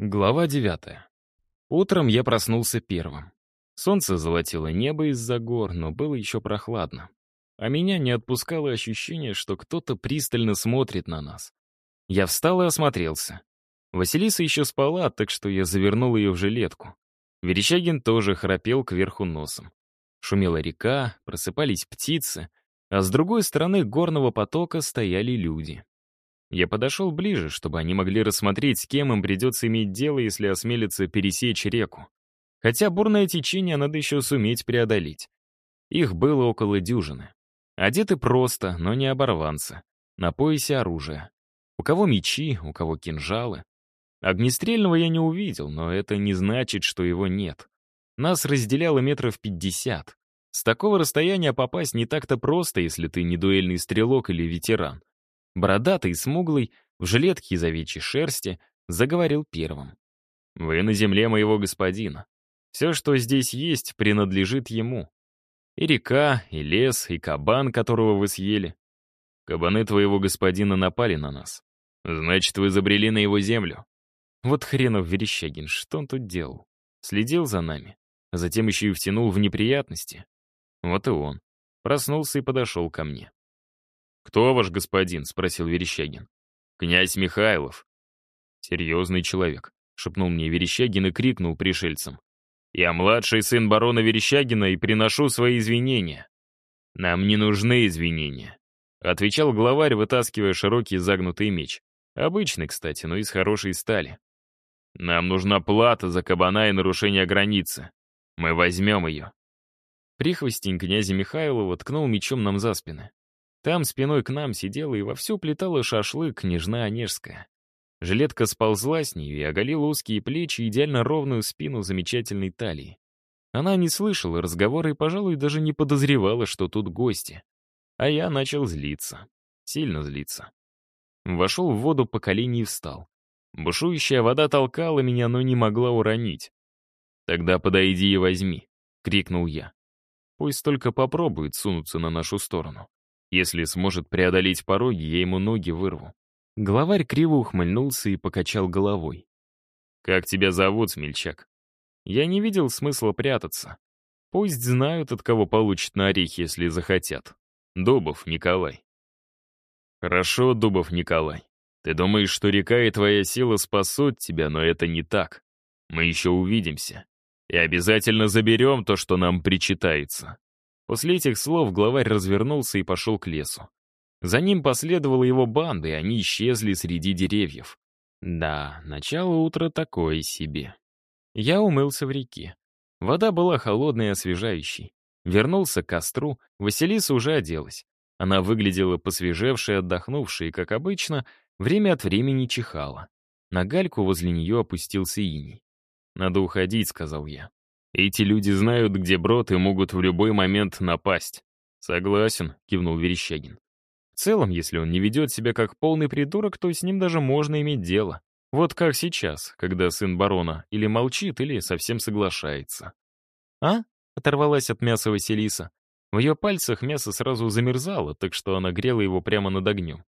Глава девятая. Утром я проснулся первым. Солнце золотило небо из-за гор, но было еще прохладно. А меня не отпускало ощущение, что кто-то пристально смотрит на нас. Я встал и осмотрелся. Василиса еще спала, так что я завернул ее в жилетку. Верещагин тоже храпел кверху носом. Шумела река, просыпались птицы, а с другой стороны горного потока стояли люди. Я подошел ближе, чтобы они могли рассмотреть, с кем им придется иметь дело, если осмелиться пересечь реку. Хотя бурное течение надо еще суметь преодолеть. Их было около дюжины. Одеты просто, но не оборванцы. На поясе оружие. У кого мечи, у кого кинжалы. Огнестрельного я не увидел, но это не значит, что его нет. Нас разделяло метров пятьдесят. С такого расстояния попасть не так-то просто, если ты не дуэльный стрелок или ветеран. Бородатый, смуглый, в жилетке из овечьей шерсти, заговорил первым. «Вы на земле моего господина. Все, что здесь есть, принадлежит ему. И река, и лес, и кабан, которого вы съели. Кабаны твоего господина напали на нас. Значит, вы забрели на его землю. Вот хренов Верещагин, что он тут делал? Следил за нами, а затем еще и втянул в неприятности. Вот и он. Проснулся и подошел ко мне. «Кто ваш господин?» — спросил Верещагин. «Князь Михайлов». «Серьезный человек», — шепнул мне Верещагин и крикнул пришельцам. «Я младший сын барона Верещагина и приношу свои извинения». «Нам не нужны извинения», — отвечал главарь, вытаскивая широкий загнутый меч. Обычный, кстати, но из хорошей стали. «Нам нужна плата за кабана и нарушение границы. Мы возьмем ее». Прихвостень князя Михайлова ткнул мечом нам за спины. Там спиной к нам сидела и вовсю плетала шашлык княжна Онежская. Жилетка сползла с нее и оголила узкие плечи и идеально ровную спину замечательной талии. Она не слышала разговора и, пожалуй, даже не подозревала, что тут гости. А я начал злиться. Сильно злиться. Вошел в воду по колени и встал. Бушующая вода толкала меня, но не могла уронить. «Тогда подойди и возьми», — крикнул я. «Пусть только попробует сунуться на нашу сторону». Если сможет преодолеть пороги, я ему ноги вырву. Главарь криво ухмыльнулся и покачал головой. «Как тебя зовут, смельчак?» Я не видел смысла прятаться. Пусть знают, от кого получат на орехи, если захотят. Дубов Николай. Хорошо, Дубов Николай. Ты думаешь, что река и твоя сила спасут тебя, но это не так. Мы еще увидимся. И обязательно заберем то, что нам причитается. После этих слов главарь развернулся и пошел к лесу. За ним последовала его банда, и они исчезли среди деревьев. Да, начало утра такое себе. Я умылся в реке. Вода была холодной и освежающей. Вернулся к костру, Василиса уже оделась. Она выглядела посвежевшей, отдохнувшей, и, как обычно, время от времени чихала. На гальку возле нее опустился иней. «Надо уходить», — сказал я. Эти люди знают, где брод и могут в любой момент напасть. Согласен, кивнул Верещагин. В целом, если он не ведет себя как полный придурок, то с ним даже можно иметь дело. Вот как сейчас, когда сын барона или молчит, или совсем соглашается. «А?» — оторвалась от мяса Василиса. В ее пальцах мясо сразу замерзало, так что она грела его прямо над огнем.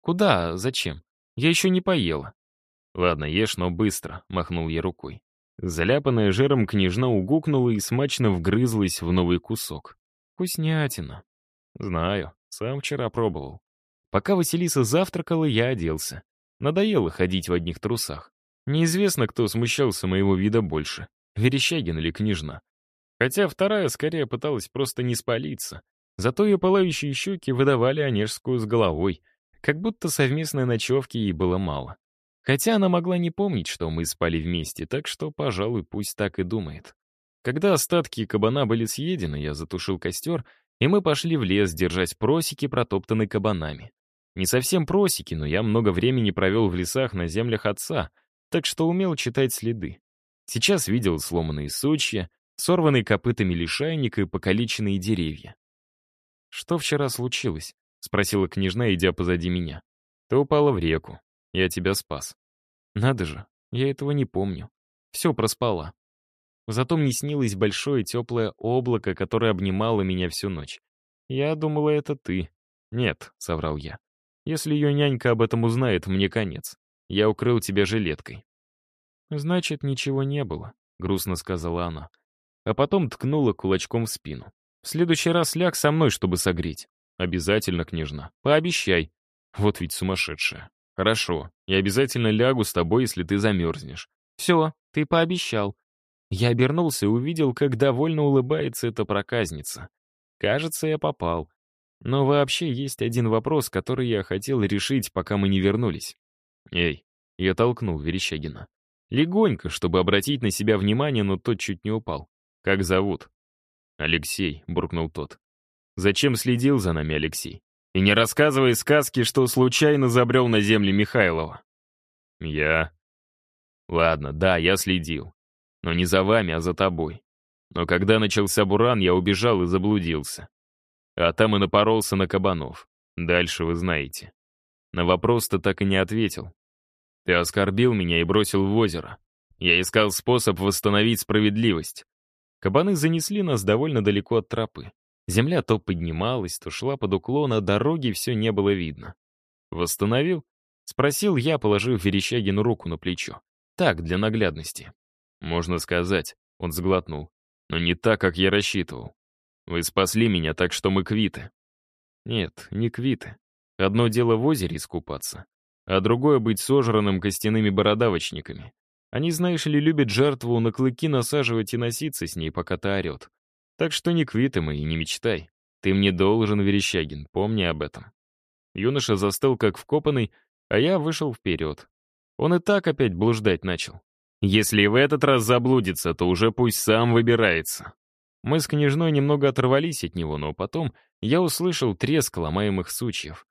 «Куда? Зачем? Я еще не поела». «Ладно, ешь, но быстро», — махнул я рукой. Заляпанная жиром княжна угукнула и смачно вгрызлась в новый кусок. Вкуснятина. Знаю, сам вчера пробовал. Пока Василиса завтракала, я оделся. Надоело ходить в одних трусах. Неизвестно, кто смущался моего вида больше, Верещагин или княжна. Хотя вторая скорее пыталась просто не спалиться. Зато ее пылающие щеки выдавали Онежскую с головой, как будто совместной ночевки ей было мало. Хотя она могла не помнить, что мы спали вместе, так что, пожалуй, пусть так и думает. Когда остатки кабана были съедены, я затушил костер, и мы пошли в лес держать просеки, протоптанные кабанами. Не совсем просеки, но я много времени провел в лесах на землях отца, так что умел читать следы. Сейчас видел сломанные сучья, сорванный копытами лишайник и покалеченные деревья. «Что вчера случилось?» — спросила княжна, идя позади меня. «Ты упала в реку. Я тебя спас. Надо же, я этого не помню. Все проспала. Зато мне снилось большое теплое облако, которое обнимало меня всю ночь. Я думала, это ты. Нет, соврал я. Если ее нянька об этом узнает, мне конец. Я укрыл тебя жилеткой. «Значит, ничего не было», — грустно сказала она. А потом ткнула кулачком в спину. «В следующий раз ляг со мной, чтобы согреть. Обязательно, княжна. Пообещай». Вот ведь сумасшедшая. «Хорошо, я обязательно лягу с тобой, если ты замерзнешь». «Все, ты пообещал». Я обернулся и увидел, как довольно улыбается эта проказница. Кажется, я попал. Но вообще есть один вопрос, который я хотел решить, пока мы не вернулись. «Эй!» — я толкнул Верещагина. Легонько, чтобы обратить на себя внимание, но тот чуть не упал. «Как зовут?» «Алексей», — буркнул тот. «Зачем следил за нами, Алексей? И не рассказывай сказки, что случайно забрел на земли Михайлова». «Я...» «Ладно, да, я следил. Но не за вами, а за тобой. Но когда начался буран, я убежал и заблудился. А там и напоролся на кабанов. Дальше вы знаете. На вопрос-то так и не ответил. Ты оскорбил меня и бросил в озеро. Я искал способ восстановить справедливость. Кабаны занесли нас довольно далеко от тропы. Земля то поднималась, то шла под уклон, а дороги все не было видно. «Восстановил?» — спросил я, положив Верещагину руку на плечо. Так, для наглядности. «Можно сказать», — он сглотнул. «Но не так, как я рассчитывал. Вы спасли меня, так что мы квиты». «Нет, не квиты. Одно дело в озере искупаться, а другое — быть сожранным костяными бородавочниками. Они, знаешь ли, любят жертву на клыки насаживать и носиться с ней, пока та орет. Так что не квиты мы и не мечтай. Ты мне должен, Верещагин, помни об этом. Юноша застыл как вкопанный, а я вышел вперед. Он и так опять блуждать начал. Если и в этот раз заблудится, то уже пусть сам выбирается. Мы с княжной немного оторвались от него, но потом я услышал треск ломаемых сучьев.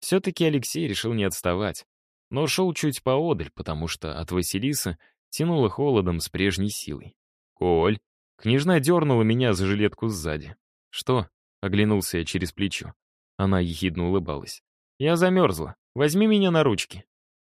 Все-таки Алексей решил не отставать, но шел чуть поодаль, потому что от Василисы тянуло холодом с прежней силой. «Коль!» Княжна дернула меня за жилетку сзади. «Что?» — оглянулся я через плечо. Она ехидно улыбалась. «Я замерзла. Возьми меня на ручки».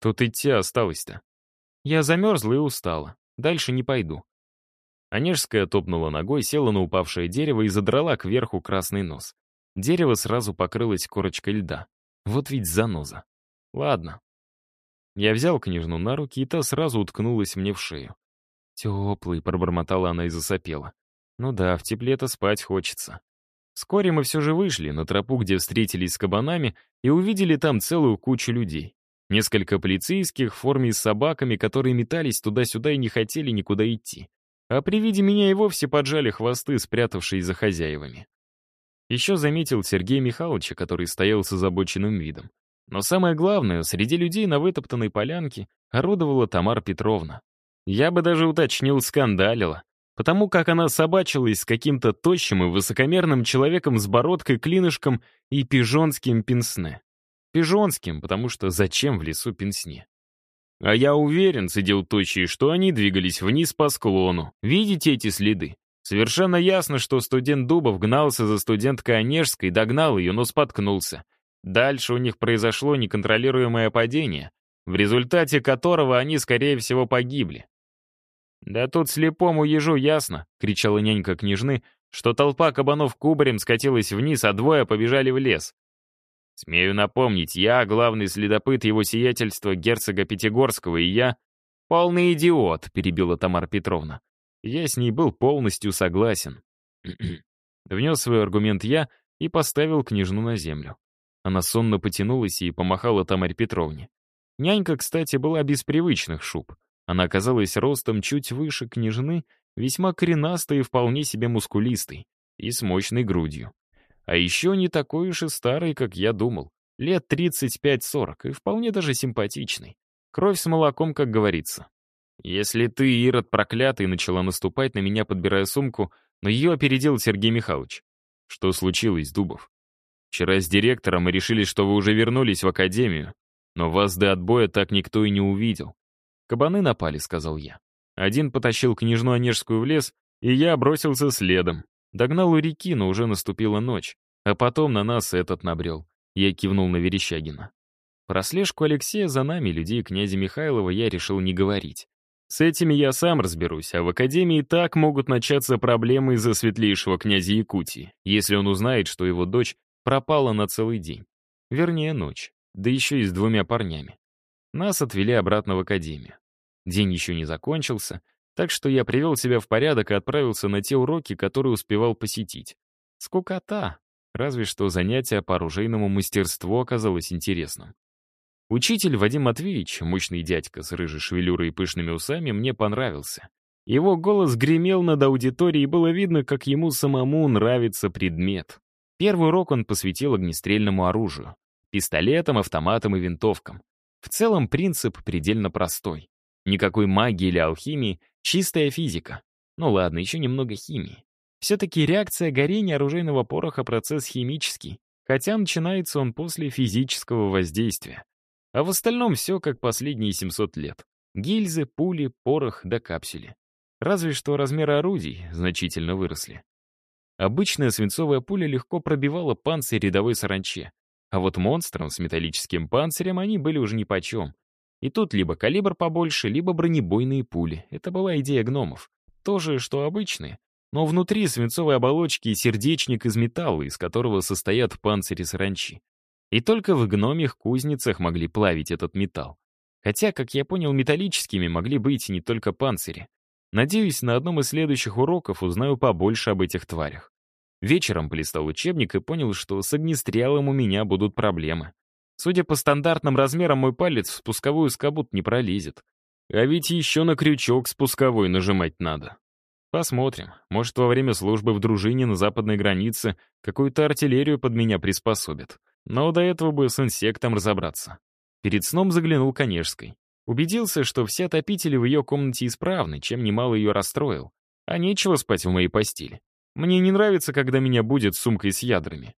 «Тут идти осталось-то». Я замерзла и устала. Дальше не пойду. Онежская топнула ногой, села на упавшее дерево и задрала кверху красный нос. Дерево сразу покрылось корочкой льда. Вот ведь заноза. Ладно. Я взял княжну на руки, и та сразу уткнулась мне в шею. «Теплый», — пробормотала она и засопела. «Ну да, в тепле-то спать хочется». Вскоре мы все же вышли на тропу, где встретились с кабанами, и увидели там целую кучу людей. Несколько полицейских в форме с собаками, которые метались туда-сюда и не хотели никуда идти. А при виде меня и вовсе поджали хвосты, спрятавшие за хозяевами. Еще заметил Сергея Михайловича, который стоял с озабоченным видом. Но самое главное, среди людей на вытоптанной полянке орудовала Тамара Петровна. Я бы даже уточнил, скандалила, потому как она собачилась с каким-то тощим и высокомерным человеком с бородкой, клинышком и пижонским пенсне. Пижонским, потому что зачем в лесу пенсне? А я уверен, сидел тощий, что они двигались вниз по склону. Видите эти следы? Совершенно ясно, что студент Дубов гнался за студенткой Онежской, догнал ее, но споткнулся. Дальше у них произошло неконтролируемое падение, в результате которого они, скорее всего, погибли. «Да тут слепому ежу ясно», — кричала нянька княжны, что толпа кабанов кубарем скатилась вниз, а двое побежали в лес. Смею напомнить, я главный следопыт его сиятельства герцога Пятигорского, и я... «Полный идиот», — перебила Тамара Петровна. Я с ней был полностью согласен. Внес свой аргумент я и поставил княжну на землю. Она сонно потянулась и помахала Тамаре Петровне. Нянька, кстати, была без привычных шуб. Она оказалась ростом чуть выше княжны, весьма коренастой и вполне себе мускулистой, и с мощной грудью. А еще не такой уж и старый, как я думал. Лет 35-40, и вполне даже симпатичный. Кровь с молоком, как говорится. «Если ты, Ирод проклятый, начала наступать на меня, подбирая сумку, но ее опередил Сергей Михайлович. Что случилось, Дубов? Вчера с директором мы решили, что вы уже вернулись в академию, но вас до отбоя так никто и не увидел. Кабаны напали, сказал я. Один потащил княжну Онежскую в лес, и я бросился следом. Догнал у реки, но уже наступила ночь. А потом на нас этот набрел. Я кивнул на Верещагина. Про слежку Алексея за нами, людей князя Михайлова, я решил не говорить. С этими я сам разберусь, а в Академии так могут начаться проблемы из-за светлейшего князя Якутии, если он узнает, что его дочь пропала на целый день. Вернее, ночь. Да еще и с двумя парнями. Нас отвели обратно в Академию. День еще не закончился, так что я привел себя в порядок и отправился на те уроки, которые успевал посетить. Скукота, разве что занятие по оружейному мастерству оказалось интересным. Учитель Вадим Матвеевич, мощный дядька с рыжей шевелюрой и пышными усами, мне понравился. Его голос гремел над аудиторией, и было видно, как ему самому нравится предмет. Первый урок он посвятил огнестрельному оружию. Пистолетам, автоматам и винтовкам. В целом принцип предельно простой. Никакой магии или алхимии, чистая физика. Ну ладно, еще немного химии. Все-таки реакция горения оружейного пороха — процесс химический, хотя начинается он после физического воздействия. А в остальном все как последние 700 лет. Гильзы, пули, порох да капсули. Разве что размеры орудий значительно выросли. Обычная свинцовая пуля легко пробивала панцирь рядовой саранче, а вот монстрам с металлическим панцирем они были уже нипочем. И тут либо калибр побольше, либо бронебойные пули. Это была идея гномов. То же, что обычные, но внутри свинцовой оболочки сердечник из металла, из которого состоят панцири саранчи. И только в гномих кузницах могли плавить этот металл. Хотя, как я понял, металлическими могли быть не только панцири. Надеюсь, на одном из следующих уроков узнаю побольше об этих тварях. Вечером полистал учебник и понял, что с огнестрелом у меня будут проблемы. Судя по стандартным размерам, мой палец в спусковую скобут не пролезет. А ведь еще на крючок спусковой нажимать надо. Посмотрим. Может, во время службы в дружине на западной границе какую-то артиллерию под меня приспособят. Но до этого бы с инсектом разобраться. Перед сном заглянул к Онежской. Убедился, что все отопители в ее комнате исправны, чем немало ее расстроил. А нечего спать в моей постели. Мне не нравится, когда меня будет сумкой с ядрами.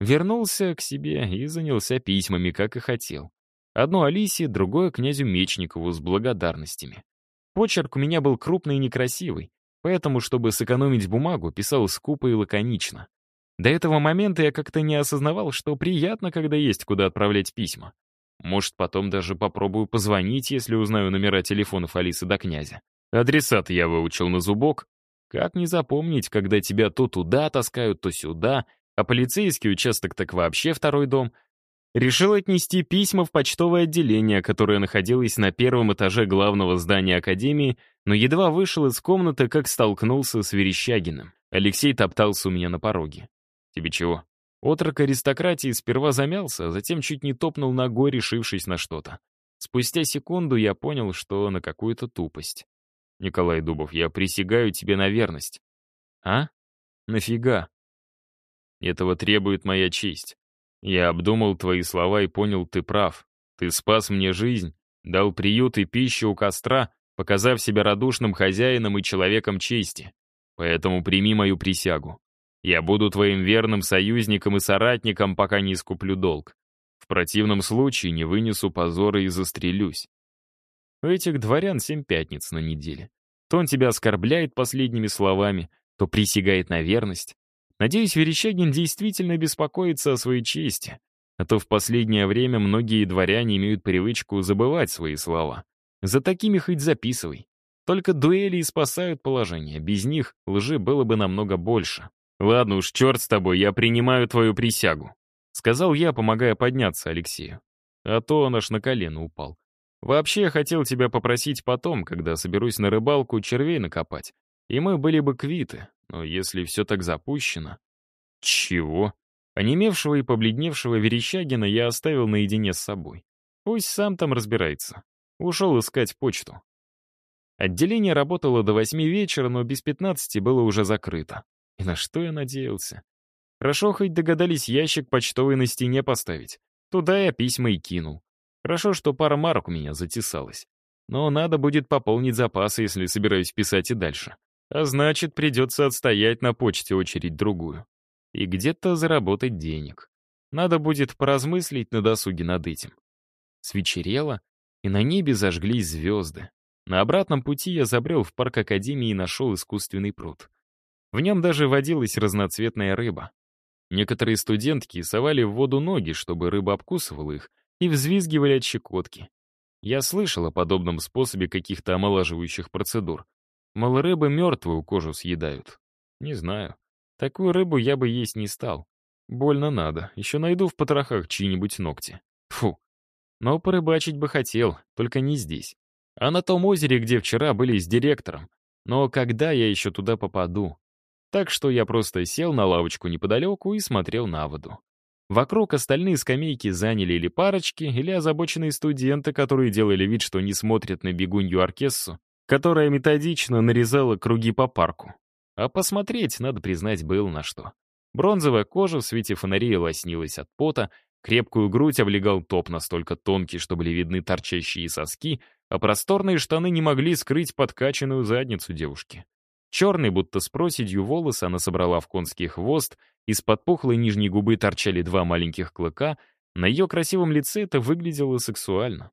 Вернулся к себе и занялся письмами, как и хотел. Одно Алисе, другое князю Мечникову с благодарностями. Почерк у меня был крупный и некрасивый, поэтому, чтобы сэкономить бумагу, писал скупо и лаконично. До этого момента я как-то не осознавал, что приятно, когда есть куда отправлять письма. Может, потом даже попробую позвонить, если узнаю номера телефонов Алисы до князя. Адресат я выучил на зубок. Как не запомнить, когда тебя то туда таскают, то сюда, а полицейский участок так вообще второй дом. Решил отнести письма в почтовое отделение, которое находилось на первом этаже главного здания Академии, но едва вышел из комнаты, как столкнулся с Верещагиным. Алексей топтался у меня на пороге. «Тебе чего?» Отрок аристократии сперва замялся, а затем чуть не топнул ногой, решившись на что-то. Спустя секунду я понял, что на какую-то тупость. «Николай Дубов, я присягаю тебе на верность». «А? Нафига?» «Этого требует моя честь. Я обдумал твои слова и понял, ты прав. Ты спас мне жизнь, дал приют и пищу у костра, показав себя радушным хозяином и человеком чести. Поэтому прими мою присягу. Я буду твоим верным союзником и соратником, пока не искуплю долг. В противном случае не вынесу позора и застрелюсь. У этих дворян семь пятниц на неделе. То он тебя оскорбляет последними словами, то присягает на верность. Надеюсь, Верещагин действительно беспокоится о своей чести, а то в последнее время многие дворяне имеют привычку забывать свои слова. За такими хоть записывай. Только дуэли и спасают положение, без них лжи было бы намного больше. «Ладно уж, черт с тобой, я принимаю твою присягу», — сказал я, помогая подняться Алексею. А то он аж на колено упал. «Вообще, я хотел тебя попросить потом, когда соберусь на рыбалку, червей накопать. И мы были бы квиты, но если все так запущено...» «Чего?» Онемевшего и побледневшего Верещагина я оставил наедине с собой. Пусть сам там разбирается. Ушел искать почту. Отделение работало до восьми вечера, но без пятнадцати было уже закрыто. И на что я надеялся? Хорошо, хоть догадались ящик почтовый на стене поставить. Туда я письма и кинул. Хорошо, что пара марок у меня затесалась. Но надо будет пополнить запасы, если собираюсь писать и дальше. А значит, придется отстоять на почте очередь другую. И где-то заработать денег. Надо будет поразмыслить на досуге над этим. Свечерело, и на небе зажглись звезды. На обратном пути я забрел в парк Академии и нашел искусственный пруд. В нем даже водилась разноцветная рыба. Некоторые студентки совали в воду ноги, чтобы рыба обкусывала их, и взвизгивали от щекотки. Я слышал о подобном способе каких-то омолаживающих процедур. Мол, рыбы мертвую кожу съедают. Не знаю. Такую рыбу я бы есть не стал. Больно надо. Еще найду в потрохах чьи-нибудь ногти. Фу. Но порыбачить бы хотел, только не здесь. А на том озере, где вчера были с директором. Но когда я еще туда попаду? Так что я просто сел на лавочку неподалеку и смотрел на воду. Вокруг остальные скамейки заняли или парочки, или озабоченные студенты, которые делали вид, что не смотрят на бегунью Аркессу, которая методично нарезала круги по парку. А посмотреть, надо признать, было на что. Бронзовая кожа в свете фонарей лоснилась от пота, крепкую грудь облегал топ настолько тонкий, что были видны торчащие соски, а просторные штаны не могли скрыть подкачанную задницу девушки. Черный, будто с проседью волосы, она собрала в конский хвост, из-под пухлой нижней губы торчали два маленьких клыка, на ее красивом лице это выглядело сексуально.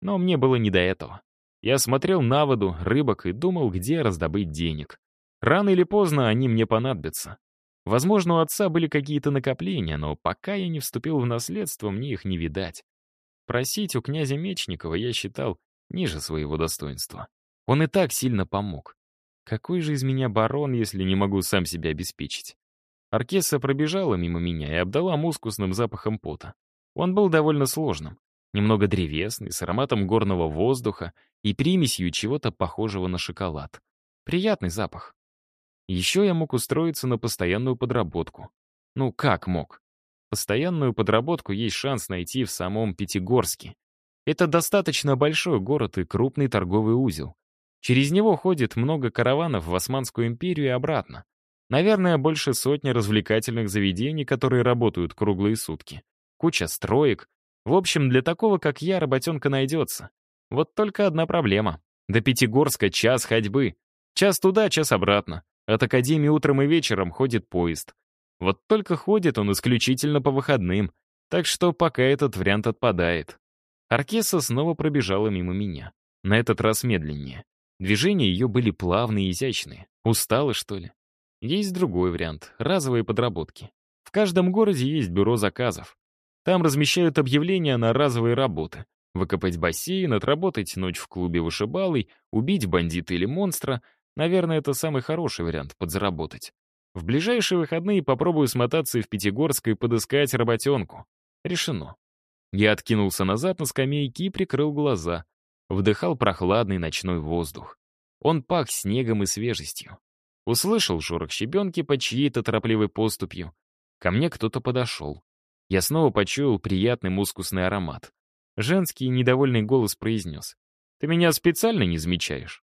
Но мне было не до этого. Я смотрел на воду, рыбок и думал, где раздобыть денег. Рано или поздно они мне понадобятся. Возможно, у отца были какие-то накопления, но пока я не вступил в наследство, мне их не видать. Просить у князя Мечникова я считал ниже своего достоинства. Он и так сильно помог. Какой же из меня барон, если не могу сам себя обеспечить? Аркесса пробежала мимо меня и обдала мускусным запахом пота. Он был довольно сложным. Немного древесный, с ароматом горного воздуха и примесью чего-то похожего на шоколад. Приятный запах. Еще я мог устроиться на постоянную подработку. Ну, как мог? Постоянную подработку есть шанс найти в самом Пятигорске. Это достаточно большой город и крупный торговый узел. Через него ходит много караванов в Османскую империю и обратно. Наверное, больше сотни развлекательных заведений, которые работают круглые сутки. Куча строек. В общем, для такого, как я, работенка найдется. Вот только одна проблема. До Пятигорска час ходьбы. Час туда, час обратно. От академии утром и вечером ходит поезд. Вот только ходит он исключительно по выходным, так что пока этот вариант отпадает. Аркеса снова пробежала мимо меня. На этот раз медленнее. Движения ее были плавные и изящные. Устала, что ли? Есть другой вариант — разовые подработки. В каждом городе есть бюро заказов. Там размещают объявления на разовые работы. Выкопать бассейн, отработать ночь в клубе вышибалой, убить бандита или монстра. Наверное, это самый хороший вариант подзаработать. В ближайшие выходные попробую смотаться в Пятигорск и подыскать работенку. Решено. Я откинулся назад на скамейке и прикрыл глаза вдыхал прохладный ночной воздух. Он пах снегом и свежестью. Услышал шорох щебенки под чьей-то торопливой поступью. Ко мне кто-то подошел. Я снова почуял приятный мускусный аромат. Женский недовольный голос произнес. «Ты меня специально не замечаешь?»